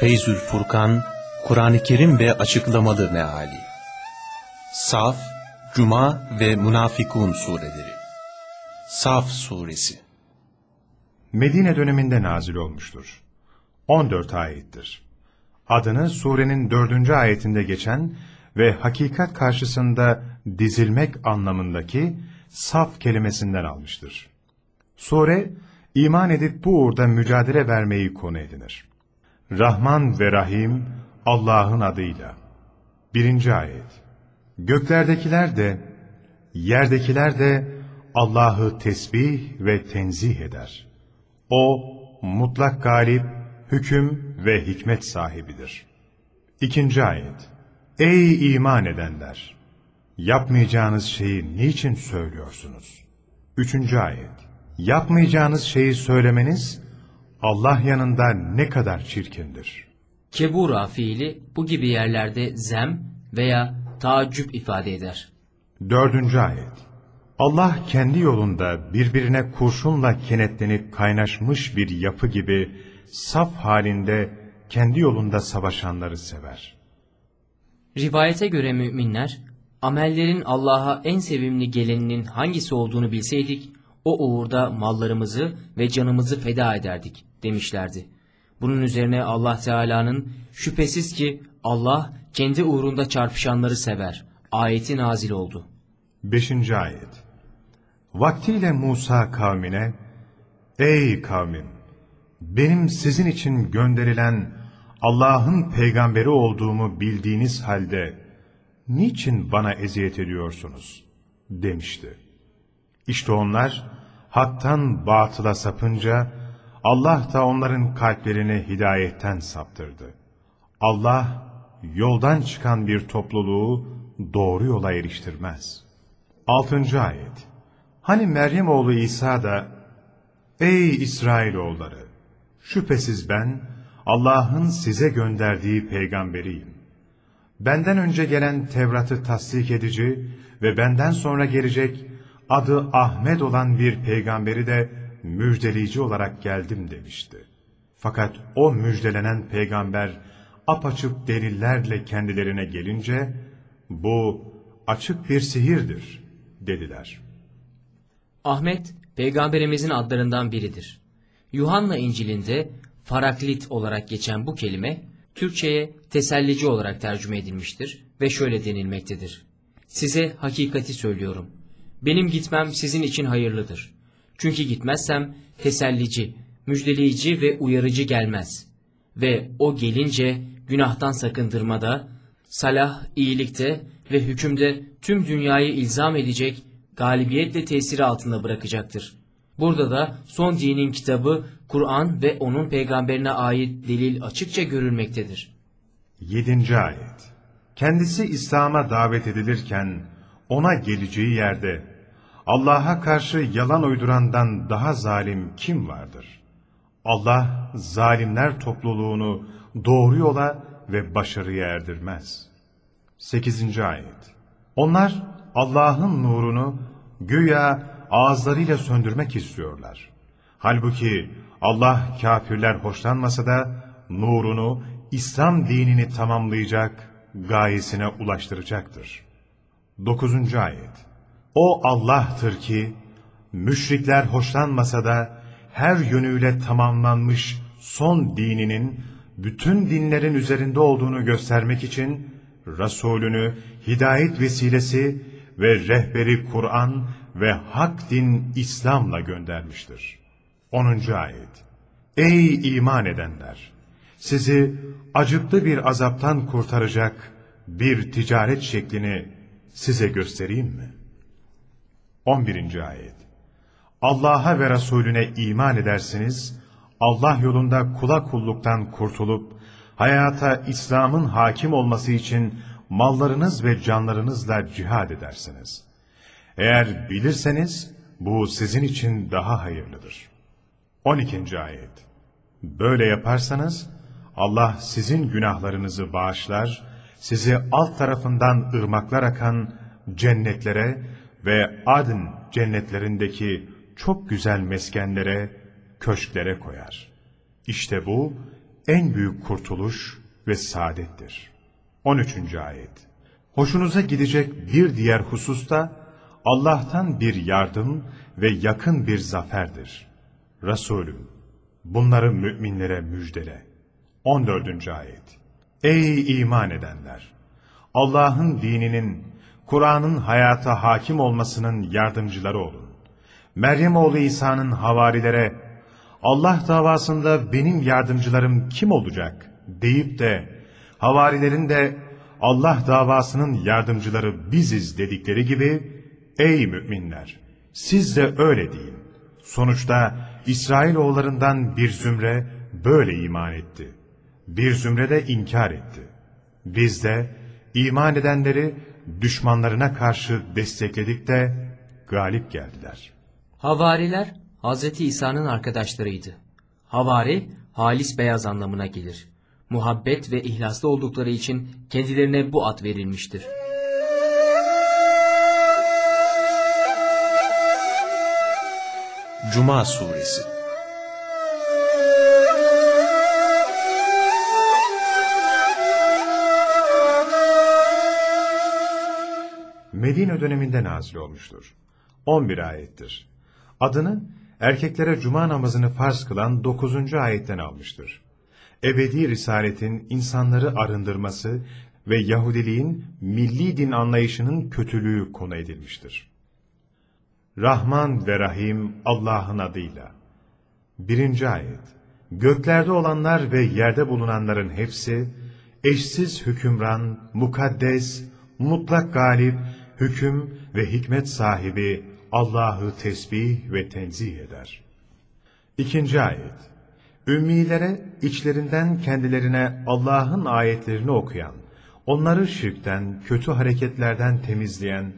Feyzül Furkan, Kur'an-ı Kerim ve açıklamalı meali. Saf, Cuma ve Münafıkun sureleri. Saf suresi. Medine döneminde nazil olmuştur. 14 ayettir. Adını surenin dördüncü ayetinde geçen ve hakikat karşısında dizilmek anlamındaki saf kelimesinden almıştır. Sure, iman edip bu uğurda mücadele vermeyi konu edinir. Rahman ve Rahim Allah'ın adıyla. Birinci ayet. Göklerdekiler de, yerdekiler de Allah'ı tesbih ve tenzih eder. O, mutlak galip, hüküm ve hikmet sahibidir. İkinci ayet. Ey iman edenler! Yapmayacağınız şeyi niçin söylüyorsunuz? Üçüncü ayet. Yapmayacağınız şeyi söylemeniz, Allah yanında ne kadar çirkindir. Kebura fiili bu gibi yerlerde zem veya taaccüp ifade eder. Dördüncü ayet. Allah kendi yolunda birbirine kurşunla kenetlenip kaynaşmış bir yapı gibi saf halinde kendi yolunda savaşanları sever. Rivayete göre müminler, amellerin Allah'a en sevimli geleninin hangisi olduğunu bilseydik, o uğurda mallarımızı ve canımızı feda ederdik demişlerdi. Bunun üzerine Allah Teala'nın şüphesiz ki Allah kendi uğrunda çarpışanları sever. Ayeti nazil oldu. Beşinci ayet. Vaktiyle Musa kavmine, Ey kavmim! Benim sizin için gönderilen Allah'ın peygamberi olduğumu bildiğiniz halde, niçin bana eziyet ediyorsunuz? demişti. İşte onlar, haktan batıla sapınca, Allah da onların kalplerini hidayetten saptırdı. Allah, yoldan çıkan bir topluluğu doğru yola eriştirmez. Altıncı ayet. Hani Meryem oğlu İsa da, Ey İsrailoğulları! Şüphesiz ben, Allah'ın size gönderdiği peygamberiyim. Benden önce gelen Tevrat'ı tasdik edici ve benden sonra gelecek adı Ahmet olan bir peygamberi de müjdeleyici olarak geldim demişti. Fakat o müjdelenen peygamber apaçık delillerle kendilerine gelince bu açık bir sihirdir dediler. Ahmet, peygamberimizin adlarından biridir. Yuhanna İncil'inde Faraklit olarak geçen bu kelime, Türkçe'ye tesellici olarak tercüme edilmiştir ve şöyle denilmektedir. Size hakikati söylüyorum. Benim gitmem sizin için hayırlıdır. Çünkü gitmezsem tesellici, müjdeleyici ve uyarıcı gelmez. Ve o gelince günahtan sakındırmada, salah, iyilikte ve hükümde tüm dünyayı ilzam edecek, galibiyetle tesiri altında bırakacaktır. Burada da son dinin kitabı Kur'an ve onun peygamberine ait delil açıkça görülmektedir. Yedinci ayet. Kendisi İslam'a davet edilirken ona geleceği yerde Allah'a karşı yalan uydurandan daha zalim kim vardır? Allah zalimler topluluğunu doğru yola ve başarıya erdirmez. Sekizinci ayet. Onlar Allah'ın nurunu güya ağızlarıyla söndürmek istiyorlar. Halbuki Allah kafirler hoşlanmasa da nurunu İslam dinini tamamlayacak, gayesine ulaştıracaktır. Dokuzuncu ayet. O Allah'tır ki, müşrikler hoşlanmasa da her yönüyle tamamlanmış son dininin bütün dinlerin üzerinde olduğunu göstermek için Resulünü hidayet vesilesi ve rehberi Kur'an ve hak din İslam'la göndermiştir. 10. ayet Ey iman edenler! Sizi acıklı bir azaptan kurtaracak bir ticaret şeklini size göstereyim mi? 11. ayet Allah'a ve Resulüne iman edersiniz, Allah yolunda kula kulluktan kurtulup, hayata İslam'ın hakim olması için mallarınız ve canlarınızla cihad edersiniz. Eğer bilirseniz bu sizin için daha hayırlıdır. 12. ayet Böyle yaparsanız Allah sizin günahlarınızı bağışlar, sizi alt tarafından ırmaklar akan cennetlere ve adın cennetlerindeki çok güzel meskenlere, köşklere koyar. İşte bu en büyük kurtuluş ve saadettir. 13. Ayet Hoşunuza gidecek bir diğer hususta Allah'tan bir yardım ve yakın bir zaferdir. Resulüm, bunları müminlere müjdele. 14. Ayet Ey iman edenler! Allah'ın dininin, Kur'an'ın hayata hakim olmasının yardımcıları olun. Meryem oğlu İsa'nın havarilere, Allah davasında benim yardımcılarım kim olacak deyip de, havarilerin de Allah davasının yardımcıları biziz dedikleri gibi, ey müminler, siz de öyle deyin. Sonuçta İsrailoğullarından bir zümre böyle iman etti. Bir zümre de inkar etti. Biz de iman edenleri düşmanlarına karşı destekledik de galip geldiler. Havariler Hz. İsa'nın arkadaşlarıydı. Havari, halis beyaz anlamına gelir. Muhabbet ve ihlaslı oldukları için kendilerine bu ad verilmiştir. Cuma Suresi Medine döneminde nazil olmuştur. 11 ayettir. Adını erkeklere cuma namazını farz kılan 9. ayetten almıştır. Ebedi risaletin insanları arındırması ve Yahudiliğin milli din anlayışının kötülüğü konu edilmiştir. Rahman ve Rahim Allah'ın adıyla. 1. ayet Göklerde olanlar ve yerde bulunanların hepsi, eşsiz hükümran, mukaddes, mutlak galip, hüküm ve hikmet sahibi Allah'ı tesbih ve tenzih eder. İkinci ayet Ümmilere içlerinden kendilerine Allah'ın ayetlerini okuyan, onları şirkten, kötü hareketlerden temizleyen,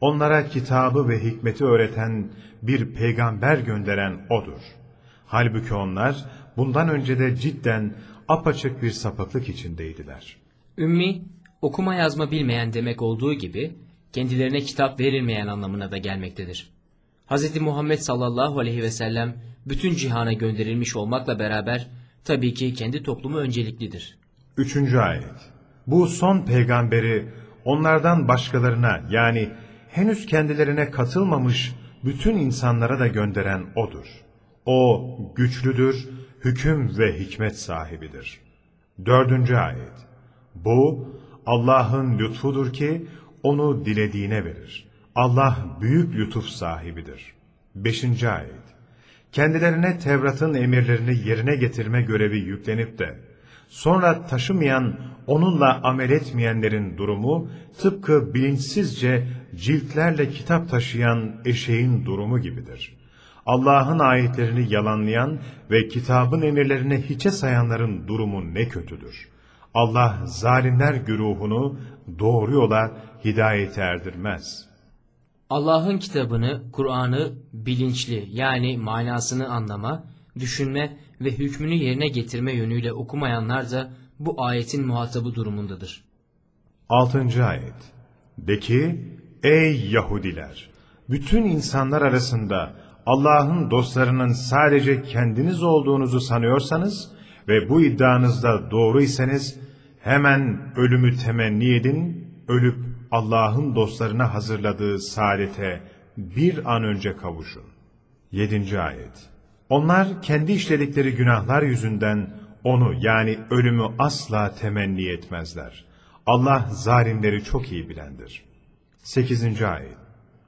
onlara kitabı ve hikmeti öğreten bir peygamber gönderen O'dur. Halbuki onlar bundan önce de cidden apaçık bir sapıklık içindeydiler. Ümmi, okuma yazma bilmeyen demek olduğu gibi kendilerine kitap verilmeyen anlamına da gelmektedir. Hz. Muhammed sallallahu aleyhi ve sellem bütün cihana gönderilmiş olmakla beraber tabii ki kendi toplumu önceliklidir. Üçüncü ayet. Bu son peygamberi onlardan başkalarına yani henüz kendilerine katılmamış bütün insanlara da gönderen O'dur. O güçlüdür, hüküm ve hikmet sahibidir. Dördüncü ayet. Bu Allah'ın lütfudur ki onu dilediğine verir. Allah büyük lütuf sahibidir. Beşinci ayet. Kendilerine Tevrat'ın emirlerini yerine getirme görevi yüklenip de, sonra taşımayan, onunla amel etmeyenlerin durumu, tıpkı bilinçsizce ciltlerle kitap taşıyan eşeğin durumu gibidir. Allah'ın ayetlerini yalanlayan ve kitabın emirlerini hiçe sayanların durumu ne kötüdür. Allah zalimler güruhunu doğru yola hidayete erdirmez. Allah'ın kitabını, Kur'an'ı bilinçli yani manasını anlama, düşünme ve hükmünü yerine getirme yönüyle okumayanlar da bu ayetin muhatabı durumundadır. 6. ayet De ki, ey Yahudiler! Bütün insanlar arasında Allah'ın dostlarının sadece kendiniz olduğunuzu sanıyorsanız ve bu iddianızda doğruysanız hemen ölümü temenni edin, ölüp Allah'ın dostlarına hazırladığı saadete bir an önce kavuşun. 7. ayet Onlar kendi işledikleri günahlar yüzünden onu yani ölümü asla temenni etmezler. Allah zalimleri çok iyi bilendir. 8. ayet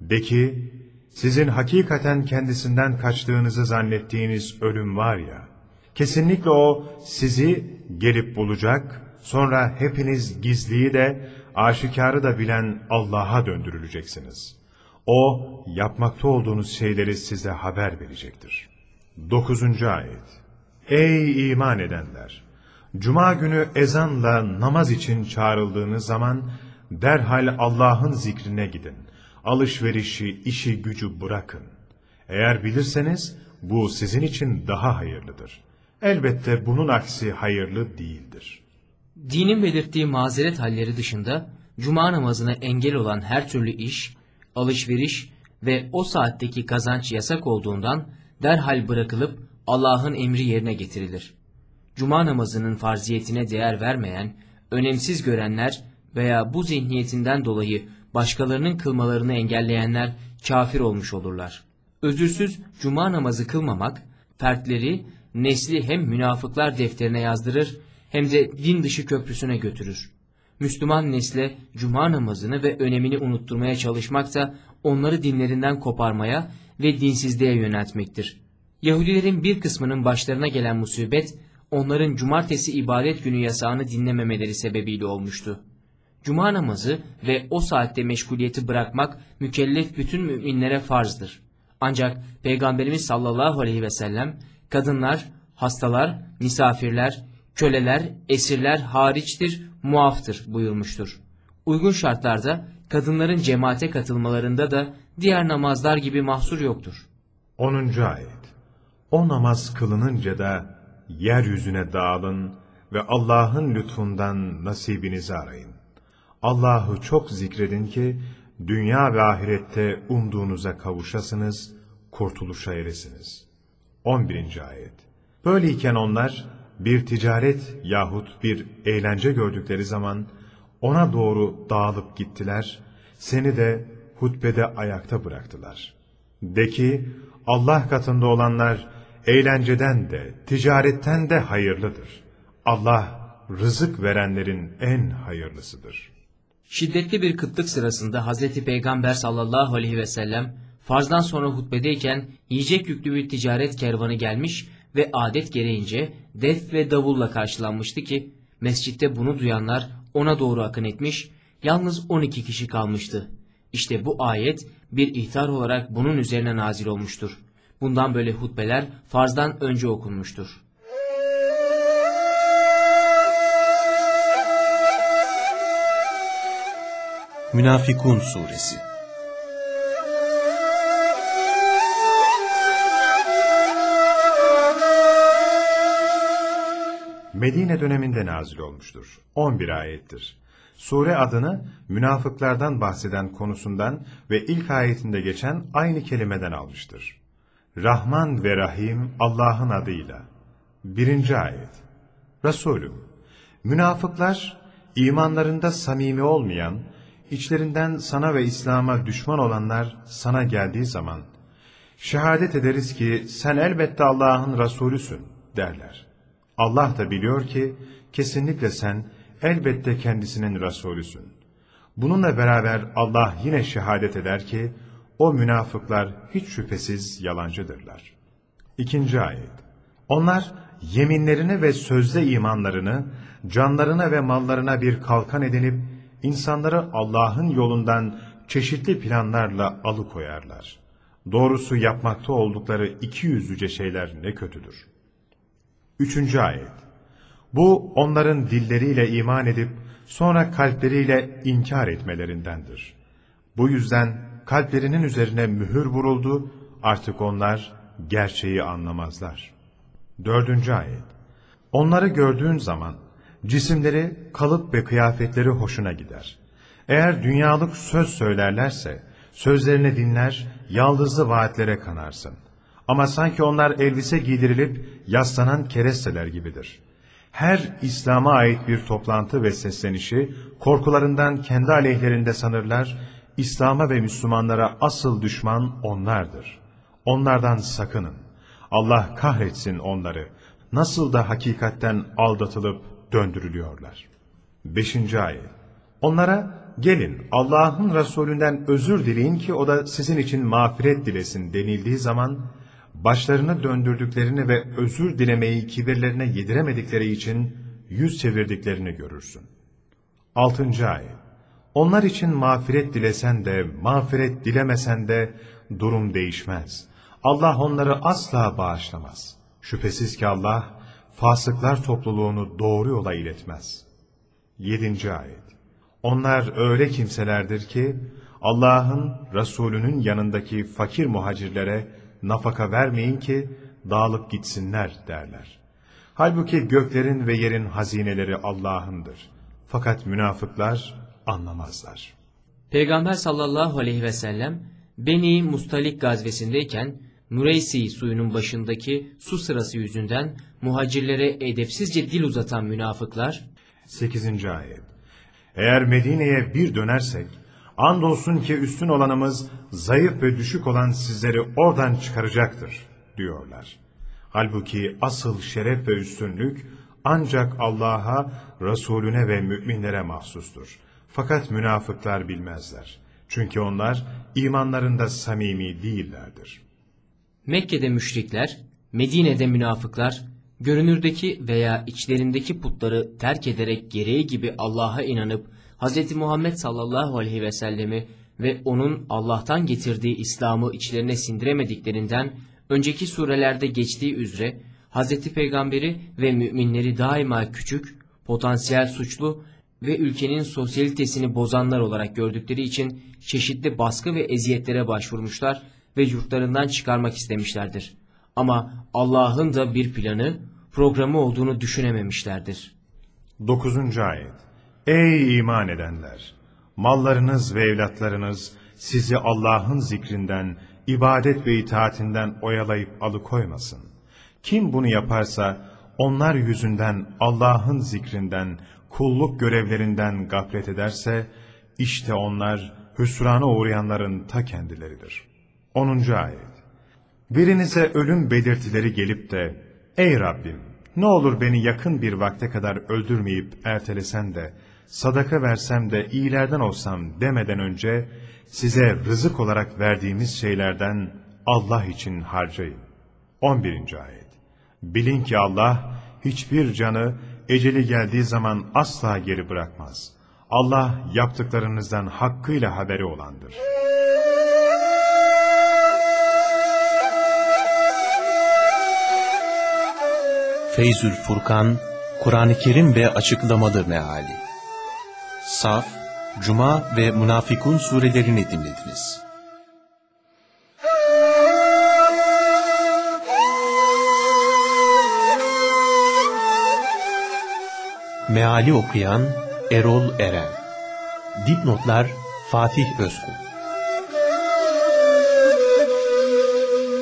De ki, sizin hakikaten kendisinden kaçtığınızı zannettiğiniz ölüm var ya, kesinlikle o sizi gelip bulacak, sonra hepiniz gizliyi de, aşikarı da bilen Allah'a döndürüleceksiniz. O, yapmakta olduğunuz şeyleri size haber verecektir. 9. ayet Ey iman edenler! Cuma günü ezanla namaz için çağrıldığınız zaman, derhal Allah'ın zikrine gidin. Alışverişi, işi, gücü bırakın. Eğer bilirseniz, bu sizin için daha hayırlıdır. Elbette bunun aksi hayırlı değildir. Dinin belirttiği mazeret halleri dışında cuma namazına engel olan her türlü iş, alışveriş ve o saatteki kazanç yasak olduğundan derhal bırakılıp Allah'ın emri yerine getirilir. cuma namazının farziyetine değer vermeyen, önemsiz görenler veya bu zihniyetinden dolayı başkalarının kılmalarını engelleyenler kafir olmuş olurlar. Özürsüz cuma namazı kılmamak, fertleri, nesli hem münafıklar defterine yazdırır hem de din dışı köprüsüne götürür. Müslüman nesle cuma namazını ve önemini unutturmaya çalışmak da onları dinlerinden koparmaya ve dinsizliğe yöneltmektir. Yahudilerin bir kısmının başlarına gelen musibet, onların cumartesi ibadet günü yasağını dinlememeleri sebebiyle olmuştu. Cuma namazı ve o saatte meşguliyeti bırakmak mükellef bütün müminlere farzdır. Ancak Peygamberimiz sallallahu aleyhi ve sellem kadınlar, hastalar, misafirler, köleler, esirler hariçtir, muaftır buyurmuştur. Uygun şartlarda kadınların cemaate katılmalarında da diğer namazlar gibi mahsur yoktur. 10. Ayet O namaz kılınınca da yeryüzüne dağılın ve Allah'ın lütfundan nasibinizi arayın. Allah'ı çok zikredin ki dünya ve ahirette umduğunuza kavuşasınız, kurtuluşa eresiniz. 11. Ayet Böyleyken onlar bir ticaret yahut bir eğlence gördükleri zaman ona doğru dağılıp gittiler, seni de hutbede ayakta bıraktılar. De ki, Allah katında olanlar eğlenceden de, ticaretten de hayırlıdır. Allah, rızık verenlerin en hayırlısıdır. Şiddetli bir kıtlık sırasında Hazreti Peygamber sallallahu aleyhi ve sellem farzdan sonra hutbedeyken yiyecek yüklü bir ticaret kervanı gelmiş ve adet gereğince def ve davulla karşılanmıştı ki mescitte bunu duyanlar ona doğru akın etmiş, yalnız 12 kişi kalmıştı. İşte bu ayet bir ihtar olarak bunun üzerine nazil olmuştur. Bundan böyle hutbeler farzdan önce okunmuştur. Münafikun Suresi Medine döneminde nazil olmuştur. 11 ayettir. Sure adını münafıklardan bahseden konusundan ve ilk ayetinde geçen aynı kelimeden almıştır. Rahman ve Rahim Allah'ın adıyla. 1. ayet. Resulüm, münafıklar imanlarında samimi olmayan, içlerinden sana ve İslam'a düşman olanlar sana geldiği zaman, şehadet ederiz ki sen elbette Allah'ın Resulüsün derler. Allah da biliyor ki kesinlikle sen elbette kendisinin Resulüsün. Bununla beraber Allah yine şehadet eder ki o münafıklar hiç şüphesiz yalancıdırlar. İkinci ayet. Onlar yeminlerini ve sözde imanlarını canlarına ve mallarına bir kalkan edinip insanları Allah'ın yolundan çeşitli planlarla alıkoyarlar. Doğrusu yapmakta oldukları iki yüzlüce şeyler ne kötüdür. Üçüncü ayet. Bu onların dilleriyle iman edip sonra kalpleriyle inkar etmelerindendir. Bu yüzden kalplerinin üzerine mühür vuruldu, artık onlar gerçeği anlamazlar. Dördüncü ayet. Onları gördüğün zaman cisimleri, kalıp ve kıyafetleri hoşuna gider. Eğer dünyalık söz söylerlerse sözlerini dinler, yaldızlı vaatlere kanarsın. Ama sanki onlar elbise giydirilip yaslanan keresteler gibidir. Her İslam'a ait bir toplantı ve seslenişi korkularından kendi aleyhlerinde sanırlar, İslam'a ve Müslümanlara asıl düşman onlardır. Onlardan sakının. Allah kahretsin onları. Nasıl da hakikatten aldatılıp döndürülüyorlar. 5. ayet. Onlara gelin Allah'ın Resulünden özür dileyin ki o da sizin için mağfiret dilesin denildiği zaman başlarını döndürdüklerini ve özür dilemeyi kibirlerine yediremedikleri için yüz çevirdiklerini görürsün. 6. ayet. Onlar için mağfiret dilesen de, mağfiret dilemesen de durum değişmez. Allah onları asla bağışlamaz. Şüphesiz ki Allah, fasıklar topluluğunu doğru yola iletmez. 7. ayet. Onlar öyle kimselerdir ki, Allah'ın, Resulünün yanındaki fakir muhacirlere nafaka vermeyin ki dağılıp gitsinler derler. Halbuki göklerin ve yerin hazineleri Allah'ındır. Fakat münafıklar anlamazlar. Peygamber sallallahu aleyhi ve sellem Beni Mustalik gazvesindeyken Nureysi suyunun başındaki su sırası yüzünden muhacirlere edepsizce dil uzatan münafıklar 8. ayet. Eğer Medine'ye bir dönersek, andolsun ki üstün olanımız zayıf ve düşük olan sizleri oradan çıkaracaktır diyorlar. Halbuki asıl şeref ve üstünlük ancak Allah'a, Resulüne ve müminlere mahsustur. Fakat münafıklar bilmezler. Çünkü onlar imanlarında samimi değillerdir. Mekke'de müşrikler, Medine'de münafıklar, görünürdeki veya içlerindeki putları terk ederek gereği gibi Allah'a inanıp Hz. Muhammed sallallahu aleyhi ve sellemi ve onun Allah'tan getirdiği İslam'ı içlerine sindiremediklerinden önceki surelerde geçtiği üzere Hz. Peygamberi ve müminleri daima küçük, potansiyel suçlu ve ülkenin sosyalitesini bozanlar olarak gördükleri için çeşitli baskı ve eziyetlere başvurmuşlar ve yurtlarından çıkarmak istemişlerdir. Ama Allah'ın da bir planı, programı olduğunu düşünememişlerdir. 9. ayet. Ey iman edenler! Mallarınız ve evlatlarınız sizi Allah'ın zikrinden, ibadet ve itaatinden oyalayıp alıkoymasın. Kim bunu yaparsa onlar yüzünden Allah'ın zikrinden, kulluk görevlerinden gaflet ederse, işte onlar hüsrana uğrayanların ta kendileridir. 10. ayet. Birinize ölüm belirtileri gelip de, Ey Rabbim! Ne olur beni yakın bir vakte kadar öldürmeyip ertelesen de, sadaka versem de iyilerden olsam demeden önce, size rızık olarak verdiğimiz şeylerden Allah için harcayın. 11. ayet. Bilin ki Allah, hiçbir canı eceli geldiği zaman asla geri bırakmaz. Allah yaptıklarınızdan hakkıyla haberi olandır. Feyzül Furkan, Kur'an-ı Kerim ve Açıklamalı Meali Saf, Cuma ve Münafikun surelerini dinlediniz. Meali okuyan Erol Eren Dipnotlar Fatih Özkul